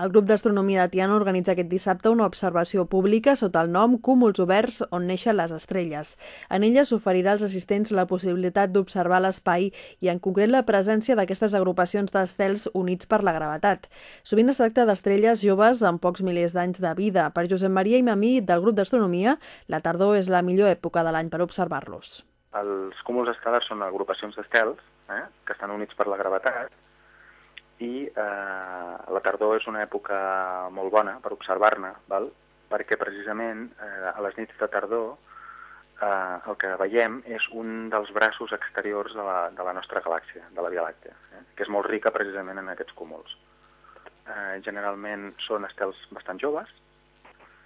El grup d'astronomia de Tiana organitza aquest dissabte una observació pública sota el nom Cúmuls oberts on neixen les estrelles. En ella s'oferirà als assistents la possibilitat d'observar l'espai i en concret la presència d'aquestes agrupacions d'estels units per la gravetat. Sovint es tracta d'estrelles joves amb pocs milers d'anys de vida. Per Josep Maria i Mamí del grup d'astronomia, la tardor és la millor època de l'any per observar-los. Els cúmuls estel·lars són agrupacions d'estels eh, que estan units per la gravetat i eh, la tardor és una època molt bona per observar-ne, perquè precisament eh, a les nits de tardor eh, el que veiem és un dels braços exteriors de la, de la nostra galàxia, de la Via Làctea, eh, que és molt rica precisament en aquests cúmuls. Eh, generalment són estels bastant joves,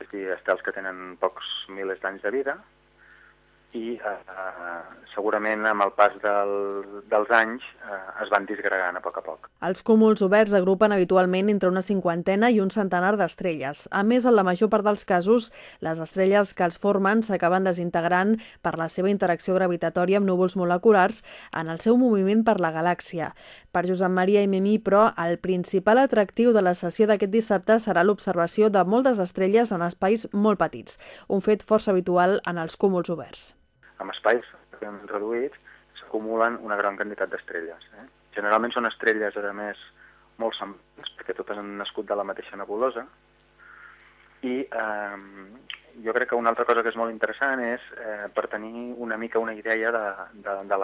és a dir, estels que tenen pocs milers d'anys de vida, i eh, segurament amb el pas del, dels anys eh, es van disgregant a poc a poc. Els cúmuls oberts agrupen habitualment entre una cinquantena i un centenar d'estrelles. A més, en la major part dels casos, les estrelles que els formen s'acaben desintegrant per la seva interacció gravitatòria amb núvols moleculars en el seu moviment per la galàxia. Per Josep Maria i Mimí, però, el principal atractiu de la sessió d'aquest dissabte serà l'observació de moltes estrelles en espais molt petits, un fet força habitual en els cúmuls oberts amb espais reduïts s'acumulen una gran quantitat d'estrelles. Eh? Generalment són estrelles, a més, molt semblants, perquè totes han nascut de la mateixa nebulosa, i eh, jo crec que una altra cosa que és molt interessant és eh, per tenir una mica una idea de, de, de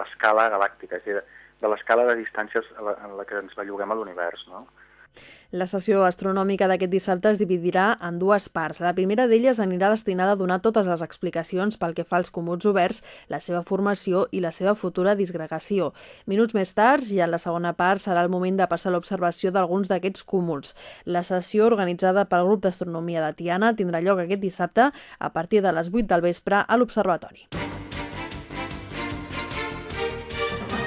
l'escala galàctica, és a dir, de, l'escala de distàncies en la que ens belluguem a l'univers, no? La sessió astronòmica d'aquest dissabte es dividirà en dues parts. La primera d'elles anirà destinada a donar totes les explicacions pel que fa als comuns oberts, la seva formació i la seva futura disgregació. Minuts més tard, i en la segona part, serà el moment de passar l'observació d'alguns d'aquests cúmuls. La sessió organitzada pel grup d'astronomia de Tiana tindrà lloc aquest dissabte a partir de les 8 del vespre a l'Observatori.